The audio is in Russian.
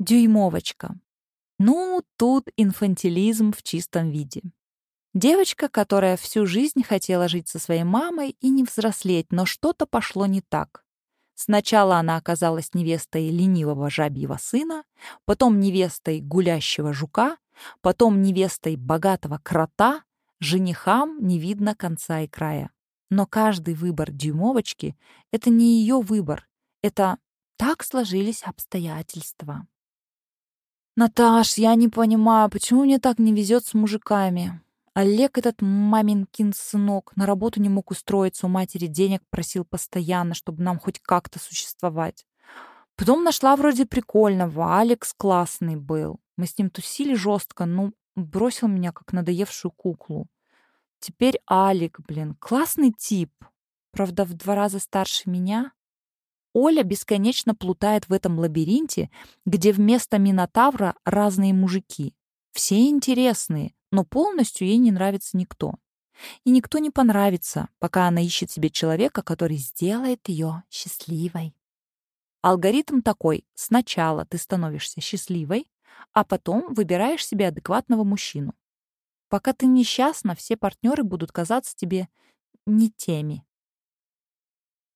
Дюймовочка. Ну, тут инфантилизм в чистом виде. Девочка, которая всю жизнь хотела жить со своей мамой и не взрослеть, но что-то пошло не так. Сначала она оказалась невестой ленивого жабьего сына, потом невестой гулящего жука, потом невестой богатого крота, женихам не видно конца и края. Но каждый выбор дюймовочки — это не ее выбор, это так сложились обстоятельства. «Наташ, я не понимаю, почему мне так не везет с мужиками?» Олег, этот маминкин сынок, на работу не мог устроиться, у матери денег просил постоянно, чтобы нам хоть как-то существовать. Потом нашла вроде прикольного, Алекс классный был. Мы с ним тусили жестко, но бросил меня как надоевшую куклу. Теперь Алик, блин, классный тип. Правда, в два раза старше меня. Оля бесконечно плутает в этом лабиринте, где вместо Минотавра разные мужики. Все интересные, но полностью ей не нравится никто. И никто не понравится, пока она ищет себе человека, который сделает ее счастливой. Алгоритм такой. Сначала ты становишься счастливой, а потом выбираешь себе адекватного мужчину. Пока ты несчастна, все партнеры будут казаться тебе не теми.